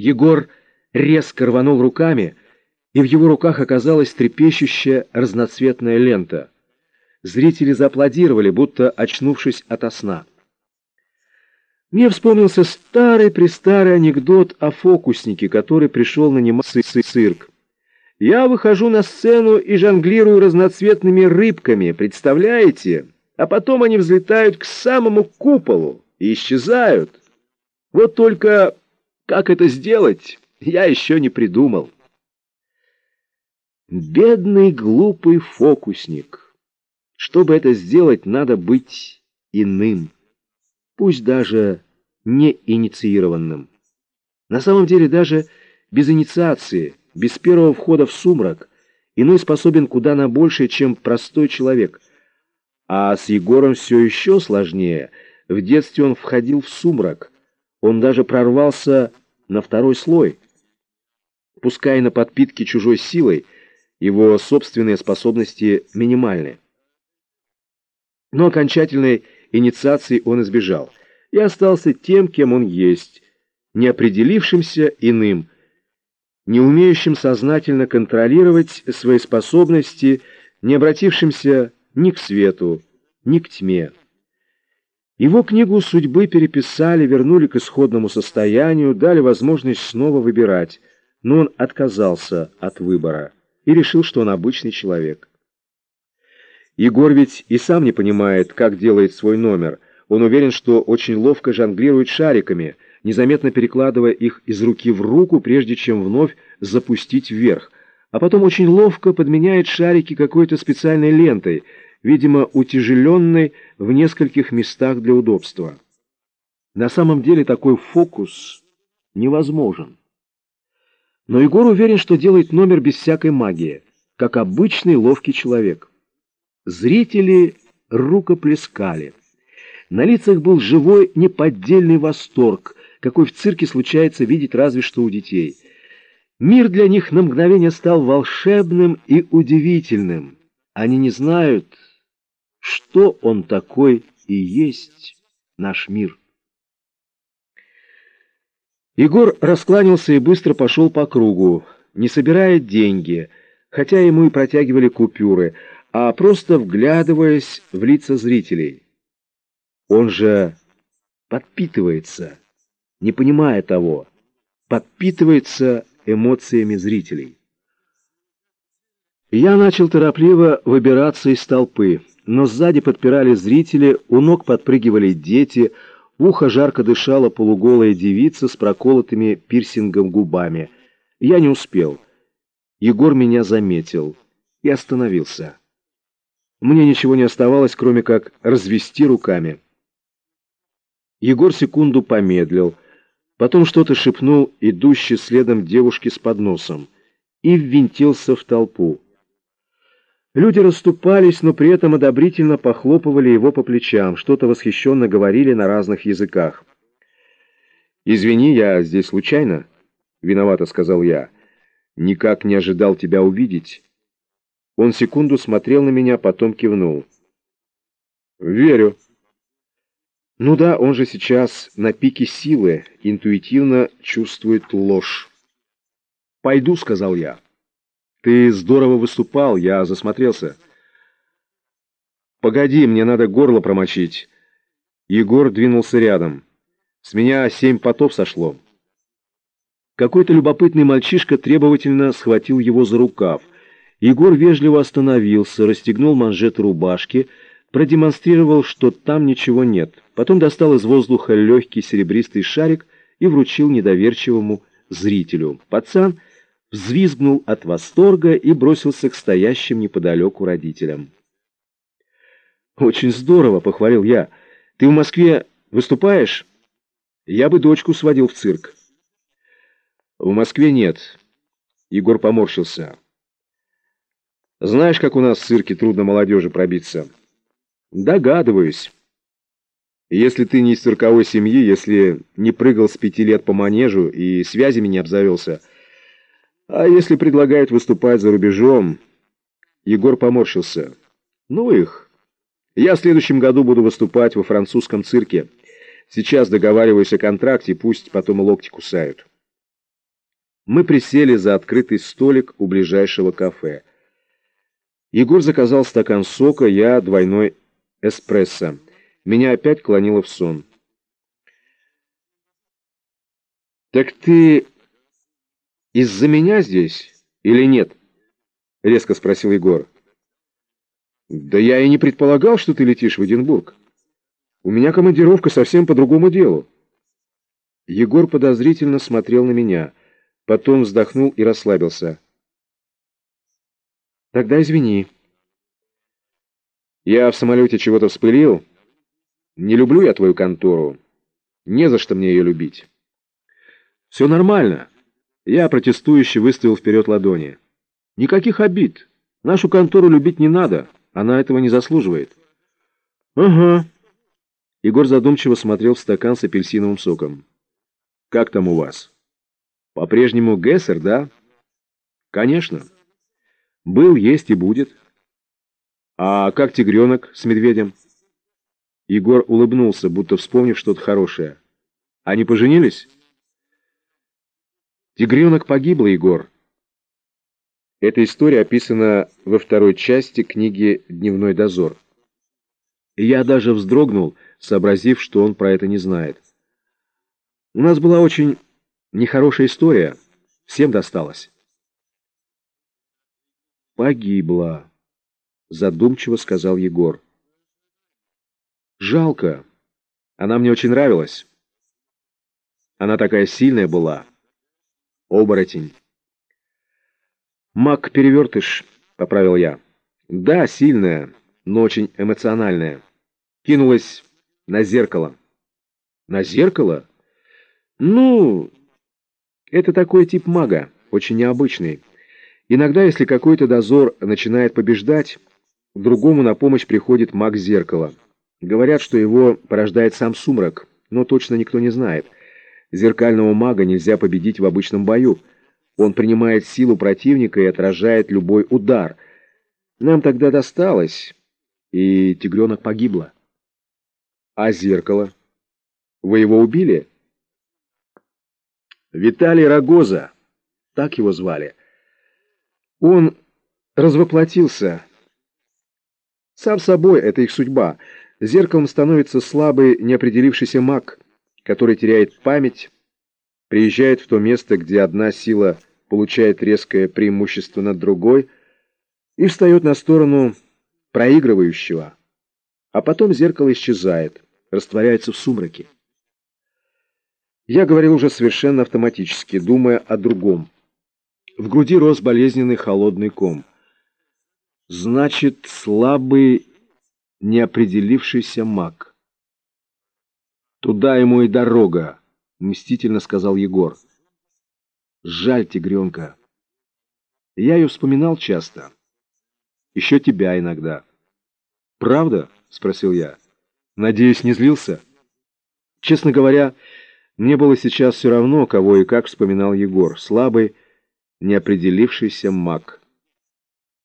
Егор резко рванул руками, и в его руках оказалась трепещущая разноцветная лента. Зрители зааплодировали, будто очнувшись ото сна. Мне вспомнился старый-престарый анекдот о фокуснике, который пришел наниматься в цирк. Я выхожу на сцену и жонглирую разноцветными рыбками, представляете? А потом они взлетают к самому куполу и исчезают. Вот только как это сделать, я еще не придумал. Бедный глупый фокусник. Чтобы это сделать, надо быть иным, пусть даже не инициированным. На самом деле даже без инициации, без первого входа в сумрак, иной способен куда на большее, чем простой человек. А с Егором все еще сложнее. В детстве он входил в сумрак. Он даже прорвался на второй слой. Пускай на подпитке чужой силой, его собственные способности минимальны. Но окончательной инициации он избежал и остался тем, кем он есть, неопределившимся иным, не умеющим сознательно контролировать свои способности, не обратившимся ни к свету, ни к тьме. Его книгу судьбы переписали, вернули к исходному состоянию, дали возможность снова выбирать, но он отказался от выбора и решил, что он обычный человек. Егор ведь и сам не понимает, как делает свой номер. Он уверен, что очень ловко жонглирует шариками, незаметно перекладывая их из руки в руку, прежде чем вновь запустить вверх, а потом очень ловко подменяет шарики какой-то специальной лентой, видимо, утяжеленной в нескольких местах для удобства. На самом деле такой фокус невозможен. Но Егор уверен, что делает номер без всякой магии, как обычный ловкий человек. Зрители рукоплескали. На лицах был живой неподдельный восторг, какой в цирке случается видеть разве что у детей. Мир для них на мгновение стал волшебным и удивительным. Они не знают, что он такой и есть наш мир. Егор раскланялся и быстро пошел по кругу, не собирая деньги, хотя ему и протягивали купюры, а просто вглядываясь в лица зрителей. Он же подпитывается, не понимая того, подпитывается эмоциями зрителей. Я начал торопливо выбираться из толпы, но сзади подпирали зрители, у ног подпрыгивали дети, Ухо жарко дышала полуголая девица с проколотыми пирсингом губами. Я не успел. Егор меня заметил и остановился. Мне ничего не оставалось, кроме как развести руками. Егор секунду помедлил, потом что-то шепнул идущей следом девушке с подносом и ввинтился в толпу. Люди расступались, но при этом одобрительно похлопывали его по плечам, что-то восхищенно говорили на разных языках. «Извини, я здесь случайно?» — виновато сказал я. «Никак не ожидал тебя увидеть». Он секунду смотрел на меня, потом кивнул. «Верю». «Ну да, он же сейчас на пике силы, интуитивно чувствует ложь». «Пойду», — сказал я. Ты здорово выступал, я засмотрелся. Погоди, мне надо горло промочить. Егор двинулся рядом. С меня семь потов сошло. Какой-то любопытный мальчишка требовательно схватил его за рукав. Егор вежливо остановился, расстегнул манжеты рубашки, продемонстрировал, что там ничего нет. Потом достал из воздуха легкий серебристый шарик и вручил недоверчивому зрителю. Пацан взвизгнул от восторга и бросился к стоящим неподалеку родителям. «Очень здорово!» — похвалил я. «Ты в Москве выступаешь? Я бы дочку сводил в цирк». «В Москве нет». Егор поморщился. «Знаешь, как у нас в цирке трудно молодежи пробиться?» «Догадываюсь. Если ты не из цирковой семьи, если не прыгал с пяти лет по манежу и связями не обзавелся...» А если предлагают выступать за рубежом? Егор поморщился. Ну их. Я в следующем году буду выступать во французском цирке. Сейчас договариваюсь о контракте, пусть потом локти кусают. Мы присели за открытый столик у ближайшего кафе. Егор заказал стакан сока, я двойной эспрессо. Меня опять клонило в сон. «Так ты из-за меня здесь или нет?» — резко спросил Егор. «Да я и не предполагал, что ты летишь в Эдинбург. У меня командировка совсем по другому делу». Егор подозрительно смотрел на меня, потом вздохнул и расслабился. «Тогда извини». «Я в самолете чего-то вспылил. Не люблю я твою контору. Не за что мне ее любить». «Все нормально». Я протестующе выставил вперед ладони. «Никаких обид. Нашу контору любить не надо. Она этого не заслуживает». «Ага». Егор задумчиво смотрел в стакан с апельсиновым соком. «Как там у вас?» «По-прежнему Гессер, да?» «Конечно. Был, есть и будет». «А как тигренок с медведем?» Егор улыбнулся, будто вспомнив что-то хорошее. «Они поженились?» Тигренок погибла, Егор. Эта история описана во второй части книги «Дневной дозор». И я даже вздрогнул, сообразив, что он про это не знает. У нас была очень нехорошая история. Всем досталось. «Погибла», — задумчиво сказал Егор. «Жалко. Она мне очень нравилась. Она такая сильная была» оборотень. «Маг-перевертыш», — поправил я. «Да, сильная, но очень эмоциональная. Кинулась на зеркало». «На зеркало?» «Ну, это такой тип мага, очень необычный. Иногда, если какой-то дозор начинает побеждать, другому на помощь приходит маг зеркала. Говорят, что его порождает сам сумрак, но точно никто не знает». Зеркального мага нельзя победить в обычном бою. Он принимает силу противника и отражает любой удар. Нам тогда досталось, и тигренок погибла. А зеркало? Вы его убили? Виталий Рогоза, так его звали. Он развоплотился. Сам собой, это их судьба. Зеркалом становится слабый, неопределившийся маг — который теряет память, приезжает в то место, где одна сила получает резкое преимущество над другой и встает на сторону проигрывающего, а потом зеркало исчезает, растворяется в сумраке. Я говорил уже совершенно автоматически, думая о другом. В груди рос болезненный холодный ком. Значит, слабый, неопределившийся маг. «Туда ему и дорога», — мстительно сказал Егор. «Жаль тигренка. Я ее вспоминал часто. Еще тебя иногда». «Правда?» — спросил я. «Надеюсь, не злился?» Честно говоря, мне было сейчас все равно, кого и как вспоминал Егор. Слабый, неопределившийся маг.